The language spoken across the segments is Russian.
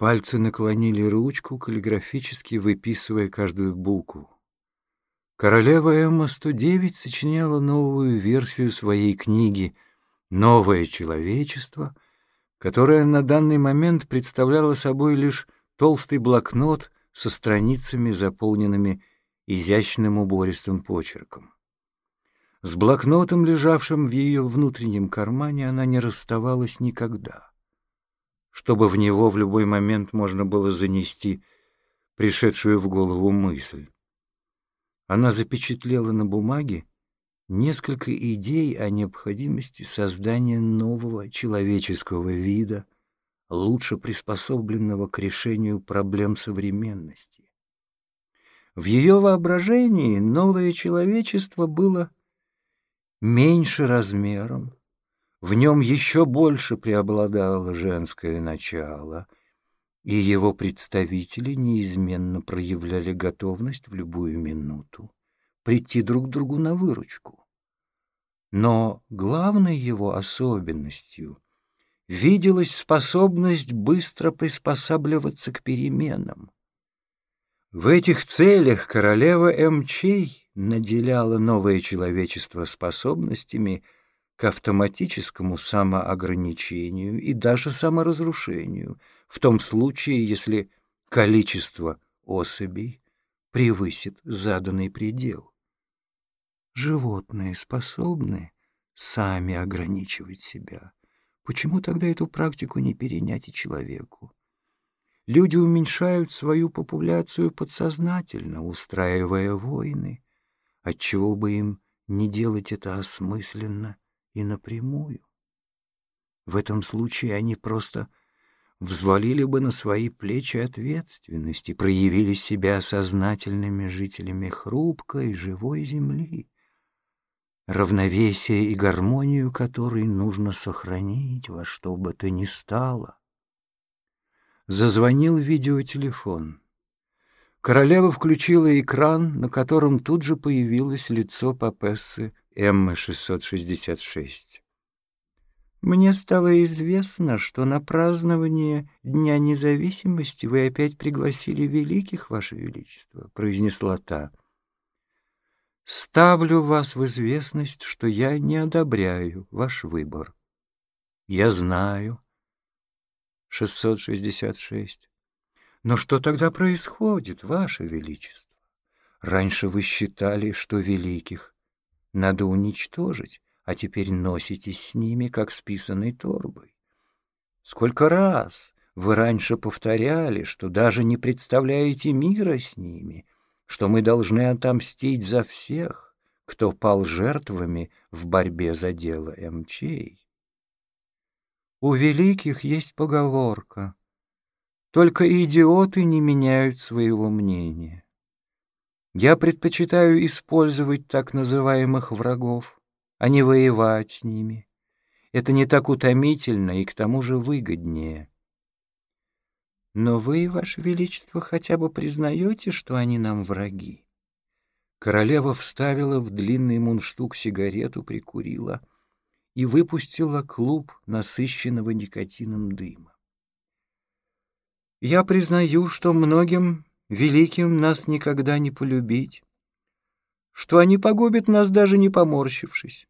Пальцы наклонили ручку, каллиграфически выписывая каждую букву. Королева Эмма-109 сочиняла новую версию своей книги «Новое человечество», которая на данный момент представляла собой лишь толстый блокнот со страницами, заполненными изящным убористым почерком. С блокнотом, лежавшим в ее внутреннем кармане, она не расставалась никогда чтобы в него в любой момент можно было занести пришедшую в голову мысль. Она запечатлела на бумаге несколько идей о необходимости создания нового человеческого вида, лучше приспособленного к решению проблем современности. В ее воображении новое человечество было меньше размером, в нем еще больше преобладало женское начало, и его представители неизменно проявляли готовность в любую минуту прийти друг другу на выручку. Но главной его особенностью виделась способность быстро приспосабливаться к переменам. В этих целях королева Эмчей наделяла новое человечество способностями — к автоматическому самоограничению и даже саморазрушению, в том случае, если количество особей превысит заданный предел. Животные способны сами ограничивать себя. Почему тогда эту практику не перенять и человеку? Люди уменьшают свою популяцию подсознательно, устраивая войны. Отчего бы им не делать это осмысленно и напрямую. В этом случае они просто взвалили бы на свои плечи ответственность и проявили себя сознательными жителями хрупкой, живой земли, равновесие и гармонию которой нужно сохранить во что бы то ни стало. Зазвонил видеотелефон. Королева включила экран, на котором тут же появилось лицо папессы М-666. «Мне стало известно, что на празднование Дня независимости вы опять пригласили великих, Ваше Величество», — произнесла та. «Ставлю вас в известность, что я не одобряю ваш выбор». «Я знаю». 666. «Но что тогда происходит, Ваше Величество? Раньше вы считали, что великих надо уничтожить, а теперь носитесь с ними, как с писаной торбой. Сколько раз вы раньше повторяли, что даже не представляете мира с ними, что мы должны отомстить за всех, кто пал жертвами в борьбе за дело МЧей. У великих есть поговорка «Только идиоты не меняют своего мнения». Я предпочитаю использовать так называемых врагов, а не воевать с ними. Это не так утомительно и к тому же выгоднее. Но вы, Ваше Величество, хотя бы признаете, что они нам враги? Королева вставила в длинный мундштук сигарету, прикурила и выпустила клуб насыщенного никотином дыма. Я признаю, что многим великим нас никогда не полюбить, что они погубят нас, даже не поморщившись.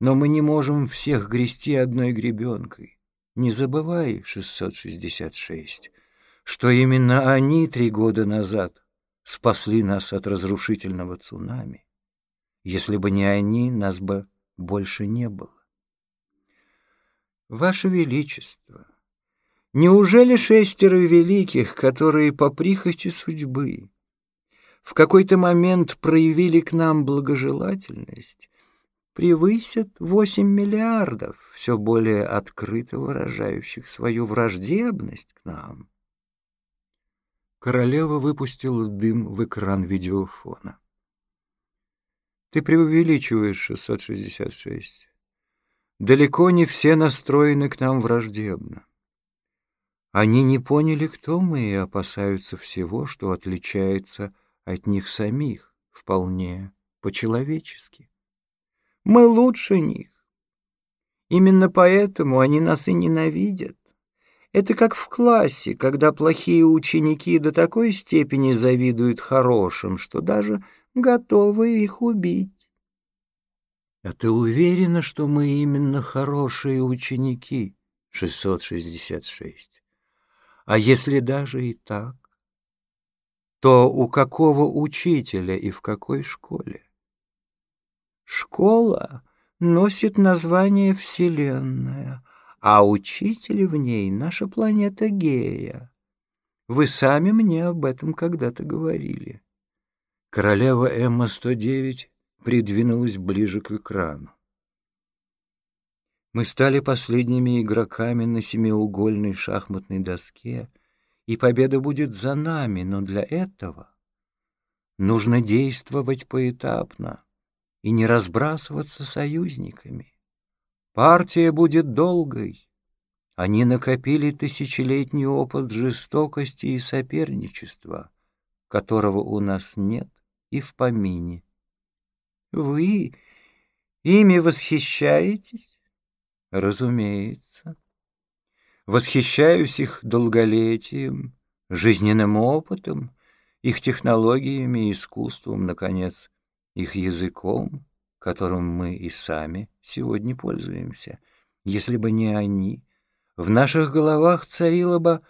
Но мы не можем всех грести одной гребенкой. Не забывай, 666, что именно они три года назад спасли нас от разрушительного цунами. Если бы не они, нас бы больше не было. Ваше Величество, Неужели шестеро великих, которые по прихоти судьбы в какой-то момент проявили к нам благожелательность, превысят восемь миллиардов, все более открыто выражающих свою враждебность к нам? Королева выпустила дым в экран видеофона. Ты преувеличиваешь, 666. Далеко не все настроены к нам враждебно. Они не поняли, кто мы, и опасаются всего, что отличается от них самих, вполне по-человечески. Мы лучше них. Именно поэтому они нас и ненавидят. Это как в классе, когда плохие ученики до такой степени завидуют хорошим, что даже готовы их убить. А ты уверена, что мы именно хорошие ученики? 666. А если даже и так, то у какого учителя и в какой школе? Школа носит название Вселенная, а учитель в ней — наша планета Гея. Вы сами мне об этом когда-то говорили. Королева Эмма-109 придвинулась ближе к экрану. Мы стали последними игроками на семиугольной шахматной доске, и победа будет за нами, но для этого нужно действовать поэтапно и не разбрасываться союзниками. Партия будет долгой. Они накопили тысячелетний опыт жестокости и соперничества, которого у нас нет и в помине. Вы ими восхищаетесь? Разумеется. Восхищаюсь их долголетием, жизненным опытом, их технологиями и искусством, наконец, их языком, которым мы и сами сегодня пользуемся. Если бы не они, в наших головах царила бы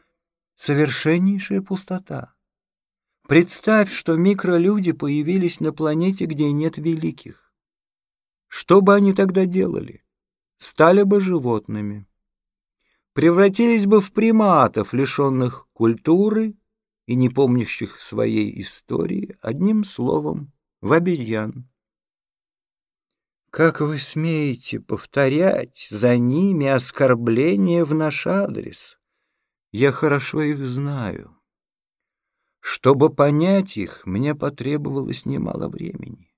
совершеннейшая пустота. Представь, что микролюди появились на планете, где нет великих. Что бы они тогда делали? Стали бы животными. Превратились бы в приматов, лишенных культуры и не помнящих своей истории, одним словом, в обезьян. Как вы смеете повторять за ними оскорбления в наш адрес? Я хорошо их знаю. Чтобы понять их, мне потребовалось немало времени.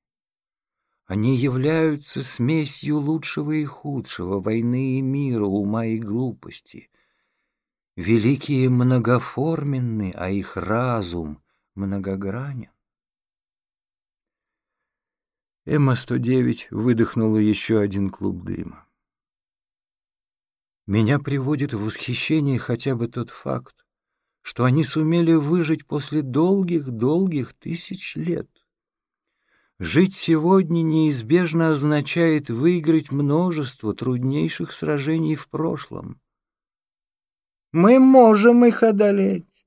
Они являются смесью лучшего и худшего, войны и мира, ума и глупости. Великие многоформенны, а их разум многогранен. Эмма-109 выдохнула еще один клуб дыма. Меня приводит в восхищение хотя бы тот факт, что они сумели выжить после долгих-долгих тысяч лет. Жить сегодня неизбежно означает выиграть множество труднейших сражений в прошлом. Мы можем их одолеть.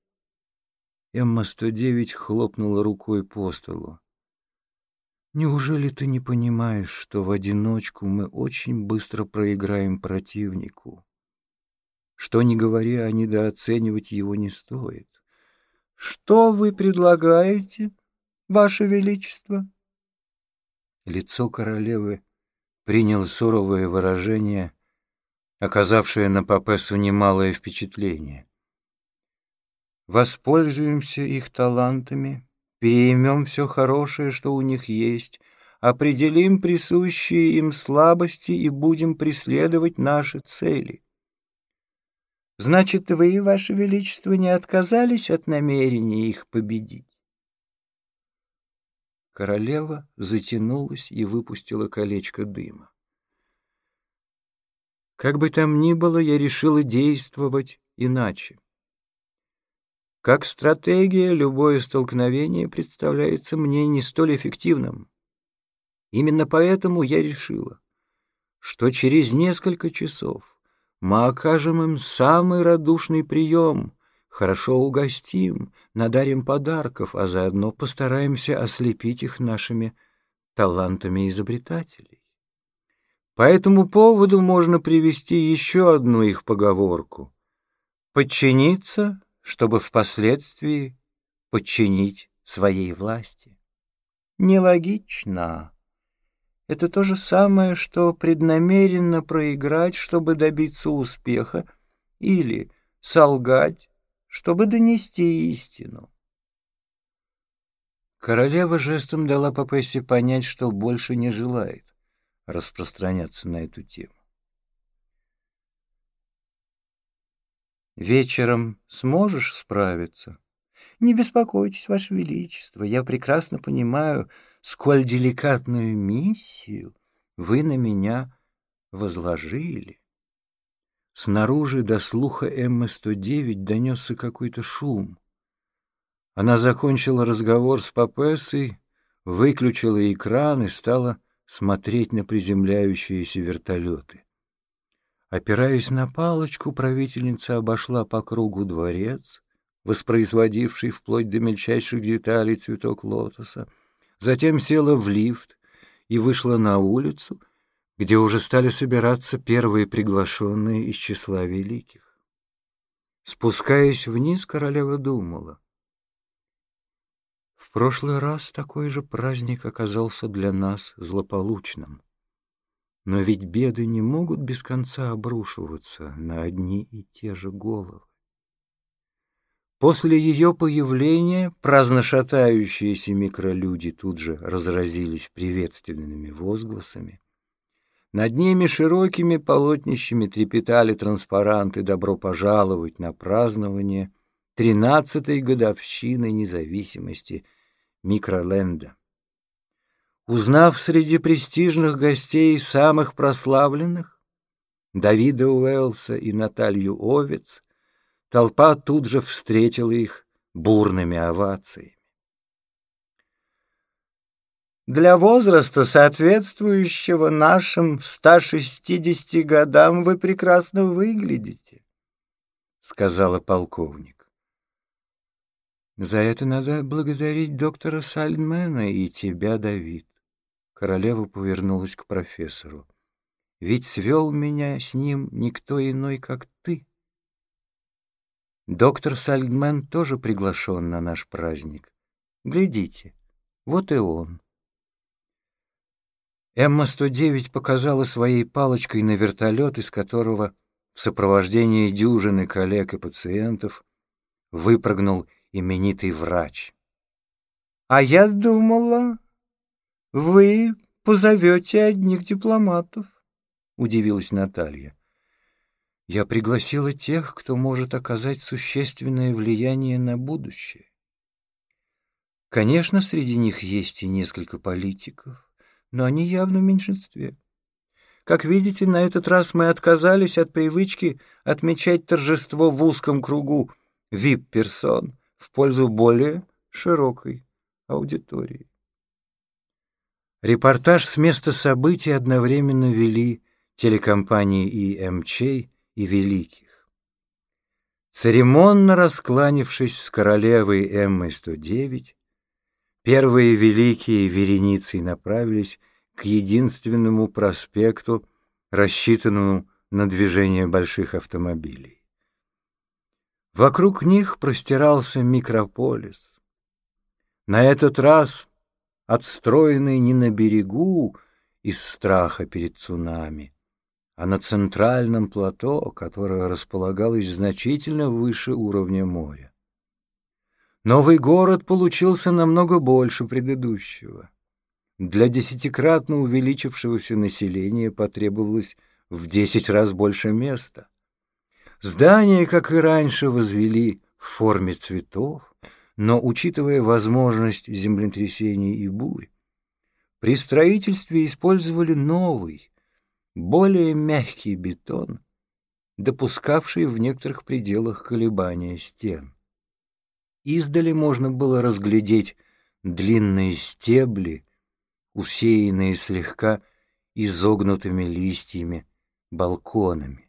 Эмма-109 хлопнула рукой по столу. Неужели ты не понимаешь, что в одиночку мы очень быстро проиграем противнику? Что ни говори, а недооценивать его не стоит. Что вы предлагаете, ваше величество? Лицо королевы приняло суровое выражение, оказавшее на Папесу немалое впечатление. Воспользуемся их талантами, переймем все хорошее, что у них есть, определим присущие им слабости и будем преследовать наши цели. Значит, вы, Ваше Величество, не отказались от намерения их победить? Королева затянулась и выпустила колечко дыма. Как бы там ни было, я решила действовать иначе. Как стратегия, любое столкновение представляется мне не столь эффективным. Именно поэтому я решила, что через несколько часов мы окажем им самый радушный прием, хорошо угостим, надарим подарков, а заодно постараемся ослепить их нашими талантами изобретателей. По этому поводу можно привести еще одну их поговорку. Подчиниться, чтобы впоследствии подчинить своей власти. Нелогично. Это то же самое, что преднамеренно проиграть, чтобы добиться успеха, или солгать, чтобы донести истину. Королева жестом дала Папессе понять, что больше не желает распространяться на эту тему. «Вечером сможешь справиться?» «Не беспокойтесь, Ваше Величество, я прекрасно понимаю, сколь деликатную миссию вы на меня возложили. Снаружи до слуха М-109 донесся какой-то шум. Она закончила разговор с Папессой, выключила экран и стала смотреть на приземляющиеся вертолеты. Опираясь на палочку, правительница обошла по кругу дворец, воспроизводивший вплоть до мельчайших деталей цветок лотоса, затем села в лифт и вышла на улицу, где уже стали собираться первые приглашенные из числа великих. Спускаясь вниз, королева думала. В прошлый раз такой же праздник оказался для нас злополучным. Но ведь беды не могут без конца обрушиваться на одни и те же головы. После ее появления праздно шатающиеся микролюди тут же разразились приветственными возгласами. Над ними широкими полотнищами трепетали транспаранты «Добро пожаловать на празднование» тринадцатой годовщины независимости Микроленда. Узнав среди престижных гостей самых прославленных, Давида Уэллса и Наталью Овец, толпа тут же встретила их бурными овациями. Для возраста, соответствующего нашим 160 годам, вы прекрасно выглядите, — сказала полковник. За это надо благодарить доктора Сальдмена и тебя, Давид. Королева повернулась к профессору. «Ведь свел меня с ним никто иной, как ты. Доктор Сальдмен тоже приглашен на наш праздник. Глядите, вот и он». Эмма-109 показала своей палочкой на вертолет, из которого в сопровождении дюжины коллег и пациентов выпрыгнул именитый врач. «А я думала, вы позовете одних дипломатов, — удивилась Наталья. Я пригласила тех, кто может оказать существенное влияние на будущее. Конечно, среди них есть и несколько политиков, но они явно в меньшинстве. Как видите, на этот раз мы отказались от привычки отмечать торжество в узком кругу вип-персон в пользу более широкой аудитории. Репортаж с места событий одновременно вели телекомпании и МЧ, и Великих. Церемонно раскланившись с королевой Эммой-109, первые великие вереницей направились к единственному проспекту, рассчитанному на движение больших автомобилей. Вокруг них простирался микрополис. На этот раз отстроенный не на берегу из страха перед цунами, а на центральном плато, которое располагалось значительно выше уровня моря. Новый город получился намного больше предыдущего. Для десятикратно увеличившегося населения потребовалось в десять раз больше места. Здания, как и раньше, возвели в форме цветов, но, учитывая возможность землетрясений и бурь, при строительстве использовали новый, более мягкий бетон, допускавший в некоторых пределах колебания стен. Издали можно было разглядеть длинные стебли, усеянные слегка изогнутыми листьями, балконами.